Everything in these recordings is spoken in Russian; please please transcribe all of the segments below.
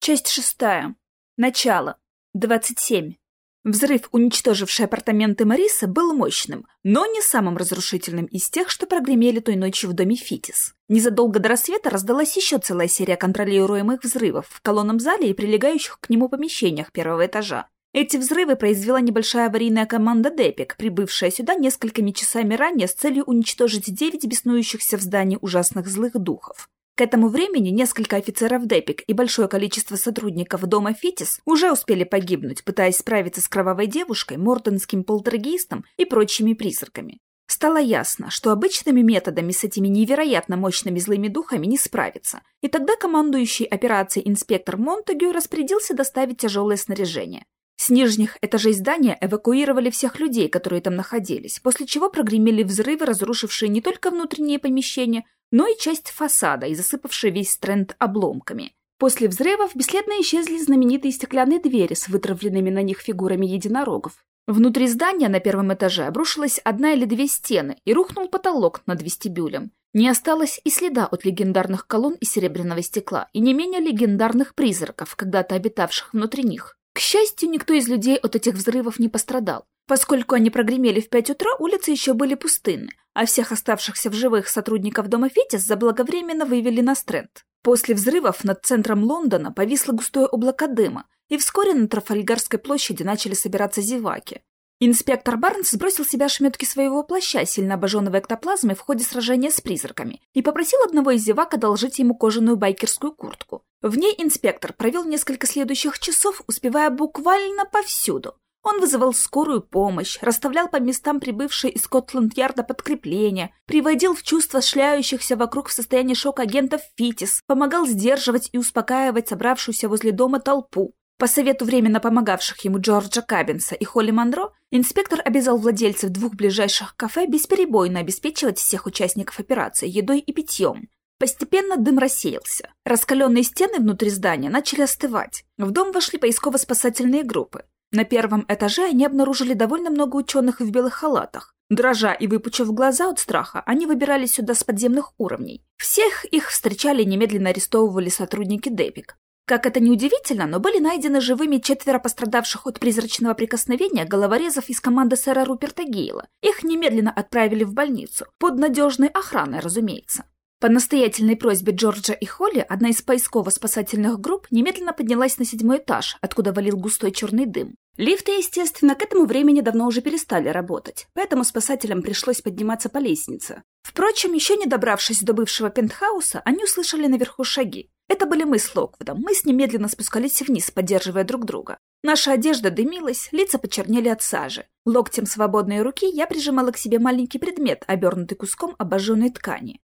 Часть шестая. Начало. 27. Взрыв, уничтоживший апартаменты Мариса, был мощным, но не самым разрушительным из тех, что прогремели той ночью в доме Фитис. Незадолго до рассвета раздалась еще целая серия контролируемых взрывов в колонном зале и прилегающих к нему помещениях первого этажа. Эти взрывы произвела небольшая аварийная команда Депик, прибывшая сюда несколькими часами ранее с целью уничтожить девять беснующихся в здании ужасных злых духов. К этому времени несколько офицеров Депик и большое количество сотрудников дома Фитис уже успели погибнуть, пытаясь справиться с кровавой девушкой, мортонским полтергейстом и прочими призраками. Стало ясно, что обычными методами с этими невероятно мощными злыми духами не справиться, и тогда командующий операцией инспектор Монтегю распорядился доставить тяжелое снаряжение. С нижних этажей здания эвакуировали всех людей, которые там находились, после чего прогремели взрывы, разрушившие не только внутренние помещения, но и часть фасада и засыпавшие весь стренд обломками. После взрывов бесследно исчезли знаменитые стеклянные двери с вытравленными на них фигурами единорогов. Внутри здания на первом этаже обрушилась одна или две стены и рухнул потолок над вестибюлем. Не осталось и следа от легендарных колонн из серебряного стекла и не менее легендарных призраков, когда-то обитавших внутри них. К счастью, никто из людей от этих взрывов не пострадал. Поскольку они прогремели в пять утра, улицы еще были пустынны, а всех оставшихся в живых сотрудников дома Фетис заблаговременно вывели на стренд. После взрывов над центром Лондона повисло густое облако дыма, и вскоре на Трафальгарской площади начали собираться зеваки. Инспектор Барнс сбросил с себя ошметки своего плаща, сильно обожженного эктоплазмой в ходе сражения с призраками, и попросил одного из зевак одолжить ему кожаную байкерскую куртку. В ней инспектор провел несколько следующих часов, успевая буквально повсюду. Он вызывал скорую помощь, расставлял по местам прибывшие из Скотланд-Ярда подкрепления, приводил в чувство шляющихся вокруг в состоянии шока агентов ФИТИС, помогал сдерживать и успокаивать собравшуюся возле дома толпу. По совету временно помогавших ему Джорджа Кабинса и Холли Монро, инспектор обязал владельцев двух ближайших кафе бесперебойно обеспечивать всех участников операции едой и питьем. Постепенно дым рассеялся. Раскаленные стены внутри здания начали остывать. В дом вошли поисково-спасательные группы. На первом этаже они обнаружили довольно много ученых в белых халатах. Дрожа и выпучив глаза от страха, они выбирались сюда с подземных уровней. Всех их встречали и немедленно арестовывали сотрудники Депик. Как это ни удивительно, но были найдены живыми четверо пострадавших от призрачного прикосновения головорезов из команды сэра Руперта Гейла. Их немедленно отправили в больницу, под надежной охраной, разумеется. По настоятельной просьбе Джорджа и Холли одна из поисково-спасательных групп немедленно поднялась на седьмой этаж, откуда валил густой черный дым. Лифты, естественно, к этому времени давно уже перестали работать, поэтому спасателям пришлось подниматься по лестнице. Впрочем, еще не добравшись до бывшего пентхауса, они услышали наверху шаги. Это были мы с Локвудом. Мы с ним медленно спускались вниз, поддерживая друг друга. Наша одежда дымилась, лица почернели от сажи. Локтем свободной руки я прижимала к себе маленький предмет, обернутый куском обожженной ткани.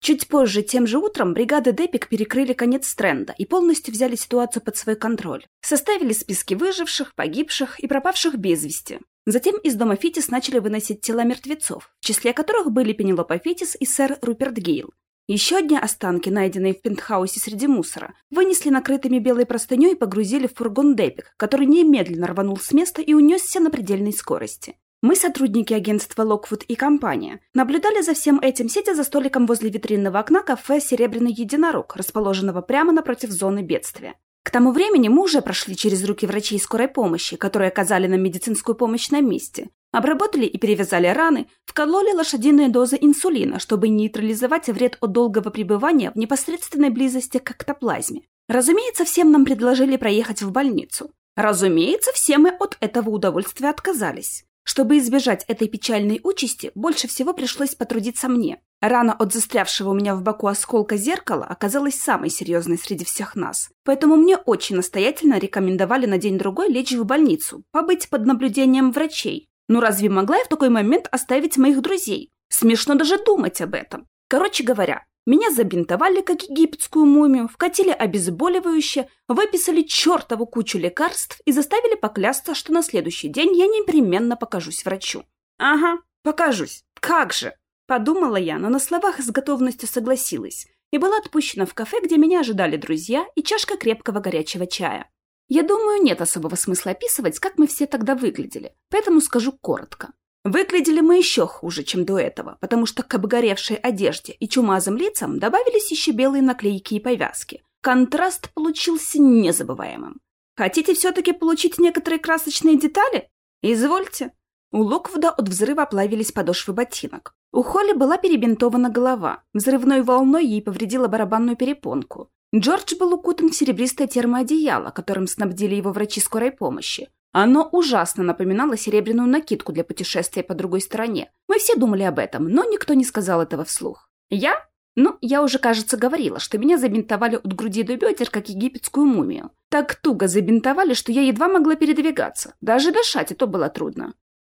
Чуть позже, тем же утром, бригады Депик перекрыли конец стренда и полностью взяли ситуацию под свой контроль. Составили списки выживших, погибших и пропавших без вести. Затем из дома Фитис начали выносить тела мертвецов, в числе которых были Пенелопа Фитис и сэр Руперт Гейл. Еще одни останки, найденные в пентхаусе среди мусора, вынесли накрытыми белой простыней и погрузили в фургон Депик, который немедленно рванул с места и унесся на предельной скорости. Мы, сотрудники агентства Локвуд и компания, наблюдали за всем этим, сидя за столиком возле витринного окна кафе «Серебряный единорог», расположенного прямо напротив зоны бедствия. К тому времени мы уже прошли через руки врачей скорой помощи, которые оказали нам медицинскую помощь на месте, обработали и перевязали раны, вкололи лошадиные дозы инсулина, чтобы нейтрализовать вред от долгого пребывания в непосредственной близости к эктоплазме. Разумеется, всем нам предложили проехать в больницу. Разумеется, все мы от этого удовольствия отказались. Чтобы избежать этой печальной участи, больше всего пришлось потрудиться мне. Рана от застрявшего у меня в боку осколка зеркала оказалась самой серьезной среди всех нас. Поэтому мне очень настоятельно рекомендовали на день-другой лечь в больницу, побыть под наблюдением врачей. Ну разве могла я в такой момент оставить моих друзей? Смешно даже думать об этом. Короче говоря, меня забинтовали, как египетскую мумию, вкатили обезболивающее, выписали чертову кучу лекарств и заставили поклясться, что на следующий день я непременно покажусь врачу. «Ага, покажусь. Как же!» Подумала я, но на словах с готовностью согласилась и была отпущена в кафе, где меня ожидали друзья и чашка крепкого горячего чая. Я думаю, нет особого смысла описывать, как мы все тогда выглядели, поэтому скажу коротко. Выглядели мы еще хуже, чем до этого, потому что к обгоревшей одежде и чумазым лицам добавились еще белые наклейки и повязки, Контраст получился незабываемым. Хотите все-таки получить некоторые красочные детали? Извольте. У Локвуда от взрыва оплавились подошвы ботинок. У Холли была перебинтована голова. Взрывной волной ей повредила барабанную перепонку. Джордж был укутан в серебристое термоодеяло, которым снабдили его врачи скорой помощи. Оно ужасно напоминало серебряную накидку для путешествия по другой стороне. Мы все думали об этом, но никто не сказал этого вслух. Я? Ну, я уже, кажется, говорила, что меня забинтовали от груди до бедер, как египетскую мумию. Так туго забинтовали, что я едва могла передвигаться. Даже дышать и то было трудно.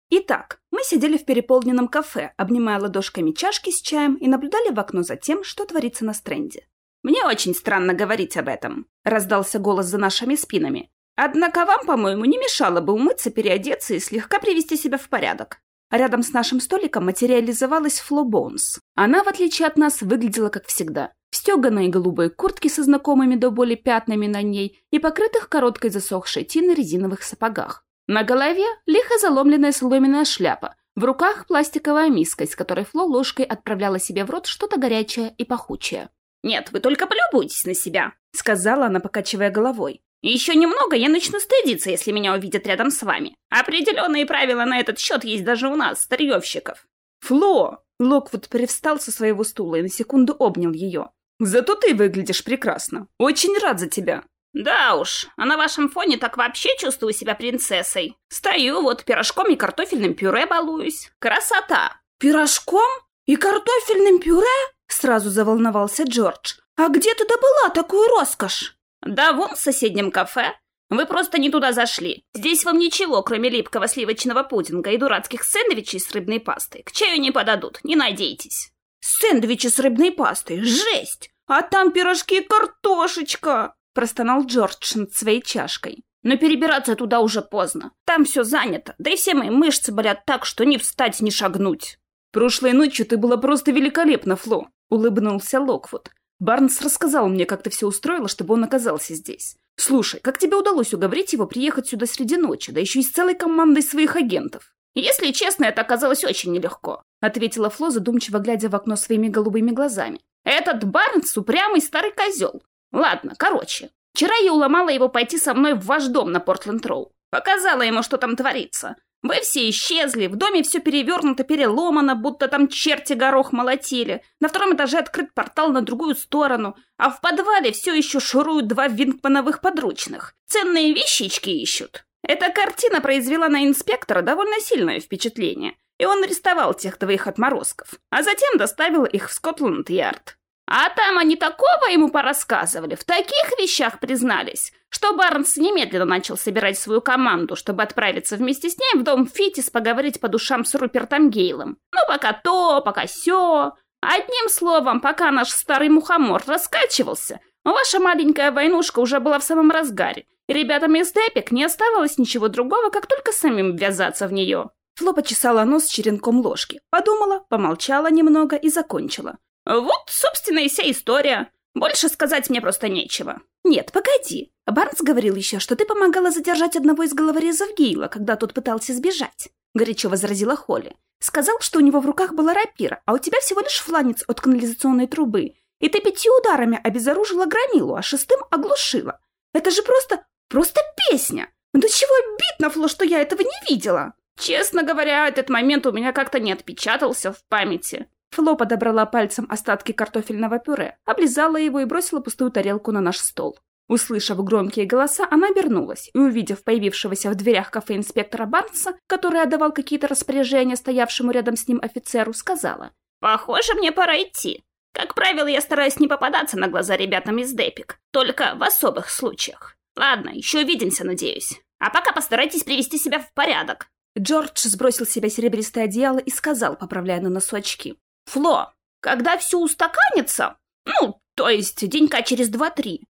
Итак, мы сидели в переполненном кафе, обнимая ладошками чашки с чаем и наблюдали в окно за тем, что творится на стренде. «Мне очень странно говорить об этом», — раздался голос за нашими спинами. «Однако вам, по-моему, не мешало бы умыться, переодеться и слегка привести себя в порядок. Рядом с нашим столиком материализовалась Фло Боунс. Она, в отличие от нас, выглядела как всегда. В стеганой голубой куртке со знакомыми до боли пятнами на ней и покрытых короткой засохшей тиной резиновых сапогах. На голове лихо заломленная соломенная шляпа, в руках пластиковая миска, из которой Фло ложкой отправляла себе в рот что-то горячее и пахучее. «Нет, вы только полюбуйтесь на себя», — сказала она, покачивая головой. Еще немного я начну стыдиться, если меня увидят рядом с вами. Определенные правила на этот счет есть даже у нас, старьевщиков. Фло! Локвуд привстал со своего стула и на секунду обнял ее. Зато ты выглядишь прекрасно. Очень рад за тебя. Да уж, а на вашем фоне так вообще чувствую себя принцессой. Стою вот пирожком и картофельным пюре балуюсь. Красота! Пирожком? И картофельным пюре? Сразу заволновался Джордж. А где ты добыла такую роскошь? «Да вон в соседнем кафе. Вы просто не туда зашли. Здесь вам ничего, кроме липкого сливочного пудинга и дурацких сэндвичей с рыбной пастой. К чаю не подадут, не надейтесь». «Сэндвичи с рыбной пастой? Жесть! А там пирожки и картошечка!» простонал Джордж над своей чашкой. «Но перебираться туда уже поздно. Там все занято, да и все мои мышцы болят так, что ни встать, ни шагнуть». «Прошлой ночью ты была просто великолепна, Фло», — улыбнулся Локвуд. Барнс рассказал мне, как ты все устроила, чтобы он оказался здесь. Слушай, как тебе удалось уговорить его приехать сюда среди ночи, да еще и с целой командой своих агентов? Если честно, это оказалось очень нелегко, ответила Фло, задумчиво глядя в окно своими голубыми глазами. Этот Барнс упрямый старый козел. Ладно, короче. Вчера я уломала его пойти со мной в ваш дом на Портленд-Роу. Показала ему, что там творится. Вы все исчезли, в доме все перевернуто, переломано, будто там черти горох молотили. На втором этаже открыт портал на другую сторону, а в подвале все еще шуруют два винкмановых подручных. Ценные вещички ищут. Эта картина произвела на инспектора довольно сильное впечатление, и он арестовал тех двоих отморозков, а затем доставил их в Скотланд-Ярд. А там они такого ему порассказывали, в таких вещах признались, что Барнс немедленно начал собирать свою команду, чтобы отправиться вместе с ней в дом Фитис поговорить по душам с Рупертом Гейлом. Ну, пока то, пока сё. Одним словом, пока наш старый мухомор раскачивался, ваша маленькая войнушка уже была в самом разгаре, и ребятам из Депик не оставалось ничего другого, как только самим ввязаться в нее. Фло почесала нос черенком ложки, подумала, помолчала немного и закончила. Вот, собственно, и вся история. Больше сказать мне просто нечего. Нет, погоди. Барнс говорил еще, что ты помогала задержать одного из головорезов Гейла, когда тот пытался сбежать. Горячо возразила Холли. Сказал, что у него в руках была рапира, а у тебя всего лишь фланец от канализационной трубы. И ты пятью ударами обезоружила громилу, а шестым оглушила. Это же просто... просто песня! До чего обидно, Фло, что я этого не видела. Честно говоря, этот момент у меня как-то не отпечатался в памяти. Фло подобрала пальцем остатки картофельного пюре, облизала его и бросила пустую тарелку на наш стол. Услышав громкие голоса, она обернулась и, увидев появившегося в дверях кафе инспектора Барнса, который отдавал какие-то распоряжения стоявшему рядом с ним офицеру, сказала. «Похоже, мне пора идти. Как правило, я стараюсь не попадаться на глаза ребятам из Депик, только в особых случаях. Ладно, еще увидимся, надеюсь. А пока постарайтесь привести себя в порядок». Джордж сбросил с себя серебристое одеяло и сказал, поправляя на носу очки. Фло, когда все устаканится, ну, то есть денька через два-три,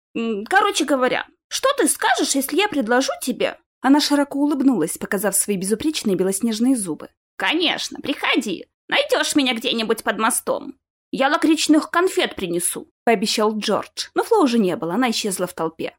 короче говоря, что ты скажешь, если я предложу тебе?» Она широко улыбнулась, показав свои безупречные белоснежные зубы. «Конечно, приходи. Найдешь меня где-нибудь под мостом. Я лакричных конфет принесу», — пообещал Джордж. Но Фло уже не было, она исчезла в толпе.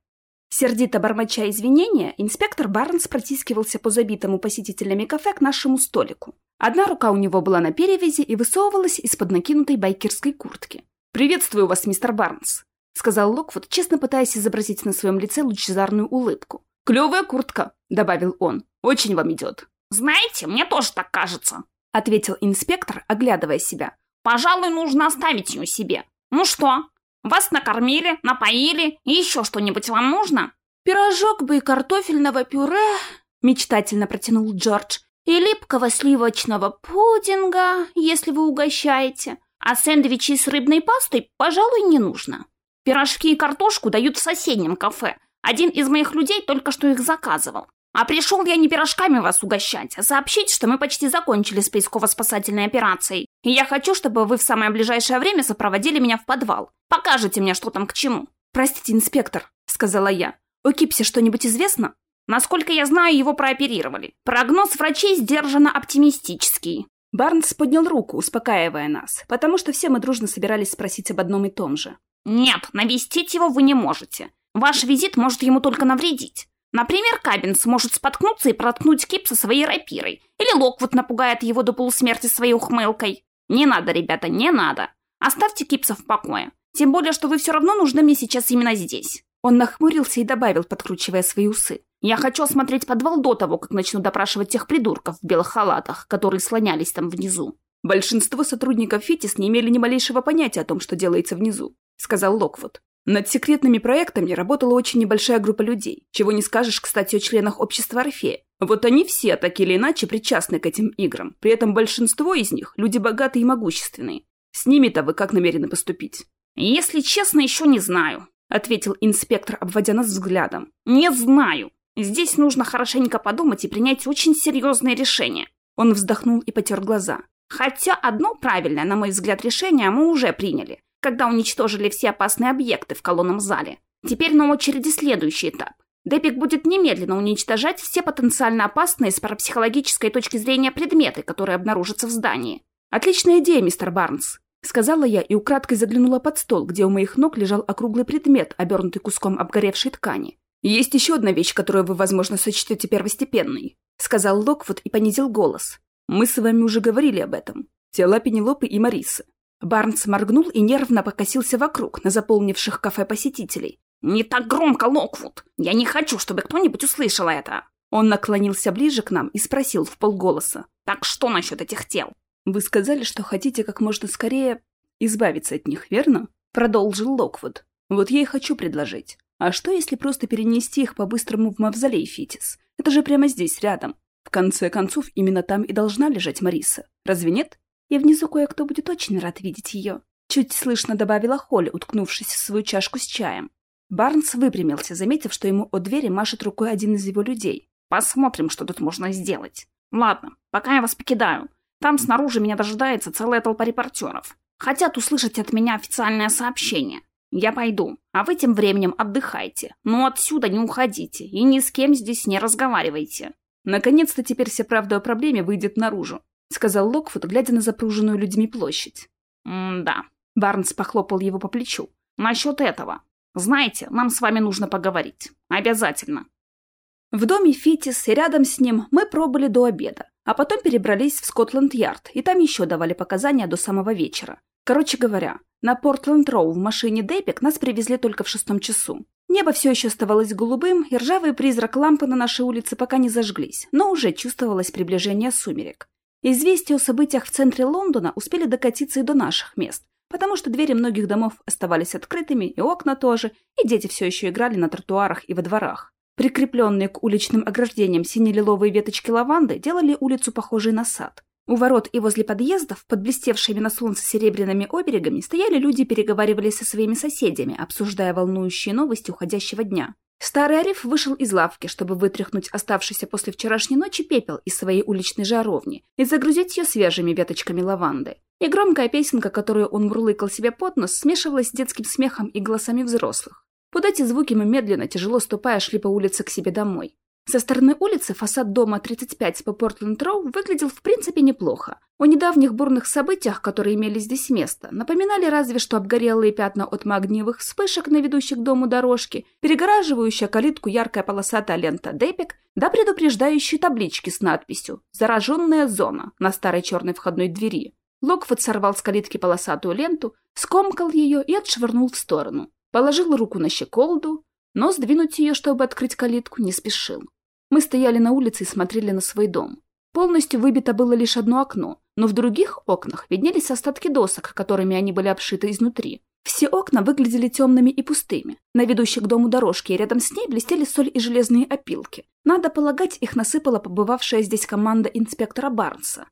Сердито бормоча извинения, инспектор Барнс протискивался по забитому посетителями кафе к нашему столику. Одна рука у него была на перевязи и высовывалась из-под накинутой байкерской куртки. «Приветствую вас, мистер Барнс!» — сказал Локвуд, честно пытаясь изобразить на своем лице лучезарную улыбку. «Клевая куртка», — добавил он. «Очень вам идет». «Знаете, мне тоже так кажется», — ответил инспектор, оглядывая себя. «Пожалуй, нужно оставить ее себе. Ну что, вас накормили, напоили, и еще что-нибудь вам нужно?» «Пирожок бы и картофельного пюре», — мечтательно протянул Джордж, «и липкого сливочного пудинга, если вы угощаете. А сэндвичи с рыбной пастой, пожалуй, не нужно. Пирожки и картошку дают в соседнем кафе. Один из моих людей только что их заказывал. А пришел я не пирожками вас угощать, а сообщить, что мы почти закончили с поисково-спасательной операцией. И я хочу, чтобы вы в самое ближайшее время сопроводили меня в подвал. Покажете мне, что там к чему. «Простите, инспектор», — сказала я. «О Кипсе что-нибудь известно?» Насколько я знаю, его прооперировали. Прогноз врачей сдержанно оптимистический. Барнс поднял руку, успокаивая нас, потому что все мы дружно собирались спросить об одном и том же. «Нет, навестить его вы не можете. Ваш визит может ему только навредить. Например, Кабинс может споткнуться и проткнуть Кипса своей рапирой, или Локвуд напугает его до полусмерти своей ухмылкой. Не надо, ребята, не надо. Оставьте Кипса в покое. Тем более, что вы все равно нужны мне сейчас именно здесь». Он нахмурился и добавил, подкручивая свои усы. Я хочу осмотреть подвал до того, как начну допрашивать тех придурков в белых халатах, которые слонялись там внизу. Большинство сотрудников ФИТИС не имели ни малейшего понятия о том, что делается внизу, сказал Локвуд. Над секретными проектами работала очень небольшая группа людей, чего не скажешь, кстати, о членах общества Орфея. Вот они все так или иначе причастны к этим играм, при этом большинство из них – люди богатые и могущественные. С ними-то вы как намерены поступить? Если честно, еще не знаю, – ответил инспектор, обводя нас взглядом. «Не знаю. Здесь нужно хорошенько подумать и принять очень серьезное решение. Он вздохнул и потер глаза. Хотя одно правильное, на мой взгляд, решение мы уже приняли, когда уничтожили все опасные объекты в колонном зале. Теперь на очереди следующий этап. Депик будет немедленно уничтожать все потенциально опасные с парапсихологической точки зрения предметы, которые обнаружатся в здании. Отличная идея, мистер Барнс. Сказала я и украдкой заглянула под стол, где у моих ног лежал округлый предмет, обернутый куском обгоревшей ткани. «Есть еще одна вещь, которую вы, возможно, сочтете первостепенной», — сказал Локвуд и понизил голос. «Мы с вами уже говорили об этом. Тела Пенелопы и Марисы». Барнс моргнул и нервно покосился вокруг на заполнивших кафе посетителей. «Не так громко, Локвуд! Я не хочу, чтобы кто-нибудь услышал это!» Он наклонился ближе к нам и спросил в полголоса. «Так что насчет этих тел?» «Вы сказали, что хотите как можно скорее избавиться от них, верно?» Продолжил Локвуд. «Вот я и хочу предложить. А что, если просто перенести их по-быстрому в мавзолей Фитис? Это же прямо здесь, рядом. В конце концов, именно там и должна лежать Мариса. Разве нет? И внизу кое-кто будет очень рад видеть ее. Чуть слышно добавила Холли, уткнувшись в свою чашку с чаем. Барнс выпрямился, заметив, что ему от двери машет рукой один из его людей. «Посмотрим, что тут можно сделать. Ладно, пока я вас покидаю. Там снаружи меня дожидается целая толпа репортеров. Хотят услышать от меня официальное сообщение. Я пойду, а вы тем временем отдыхайте. Но отсюда не уходите и ни с кем здесь не разговаривайте. Наконец-то теперь вся правда о проблеме выйдет наружу, сказал Локфуд, глядя на запруженную людьми площадь. «М-да». Барнс похлопал его по плечу. «Насчет этого. Знаете, нам с вами нужно поговорить. Обязательно». В доме Фитис и рядом с ним мы пробыли до обеда, а потом перебрались в Скотланд-Ярд, и там еще давали показания до самого вечера. Короче говоря, на Портленд-Роу в машине Депик нас привезли только в шестом часу. Небо все еще оставалось голубым, и ржавый призрак лампы на нашей улице пока не зажглись, но уже чувствовалось приближение сумерек. Известия о событиях в центре Лондона успели докатиться и до наших мест, потому что двери многих домов оставались открытыми, и окна тоже, и дети все еще играли на тротуарах и во дворах. Прикрепленные к уличным ограждениям сине-лиловые веточки лаванды делали улицу похожей на сад. У ворот и возле подъездов, под блестевшими на солнце серебряными оберегами, стояли люди и переговаривались со своими соседями, обсуждая волнующие новости уходящего дня. Старый Ариф вышел из лавки, чтобы вытряхнуть оставшийся после вчерашней ночи пепел из своей уличной жаровни и загрузить ее свежими веточками лаванды. И громкая песенка, которую он мурлыкал себе под нос, смешивалась с детским смехом и голосами взрослых. Под эти звуки мы медленно, тяжело ступая, шли по улице к себе домой. Со стороны улицы фасад дома 35 по Портленд-Роу выглядел в принципе неплохо. О недавних бурных событиях, которые имели здесь место, напоминали разве что обгорелые пятна от магниевых вспышек на ведущих к дому дорожки, перегораживающая калитку яркая полосатая лента «Депик», да предупреждающие таблички с надписью «Зараженная зона» на старой черной входной двери. Локвуд сорвал с калитки полосатую ленту, скомкал ее и отшвырнул в сторону. положил руку на щеколду, но сдвинуть ее, чтобы открыть калитку, не спешил. Мы стояли на улице и смотрели на свой дом. Полностью выбито было лишь одно окно, но в других окнах виднелись остатки досок, которыми они были обшиты изнутри. Все окна выглядели темными и пустыми. На ведущей к дому дорожке и рядом с ней блестели соль и железные опилки. Надо полагать, их насыпала побывавшая здесь команда инспектора Барнса.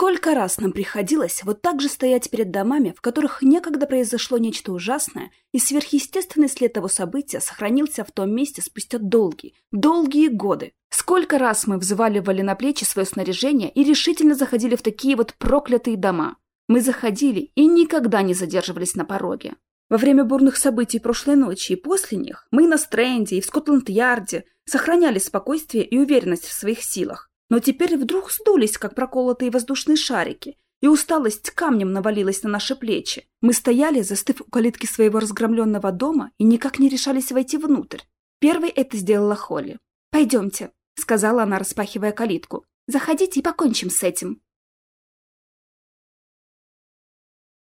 Сколько раз нам приходилось вот так же стоять перед домами, в которых некогда произошло нечто ужасное, и сверхъестественный след того события сохранился в том месте спустя долгие, долгие годы. Сколько раз мы взваливали на плечи свое снаряжение и решительно заходили в такие вот проклятые дома. Мы заходили и никогда не задерживались на пороге. Во время бурных событий прошлой ночи и после них мы на Стрэнде и в Скотланд-Ярде сохраняли спокойствие и уверенность в своих силах. Но теперь вдруг сдулись, как проколотые воздушные шарики, и усталость камнем навалилась на наши плечи. Мы стояли, застыв у калитки своего разгромленного дома, и никак не решались войти внутрь. Первой это сделала Холли. «Пойдемте», — сказала она, распахивая калитку. «Заходите и покончим с этим».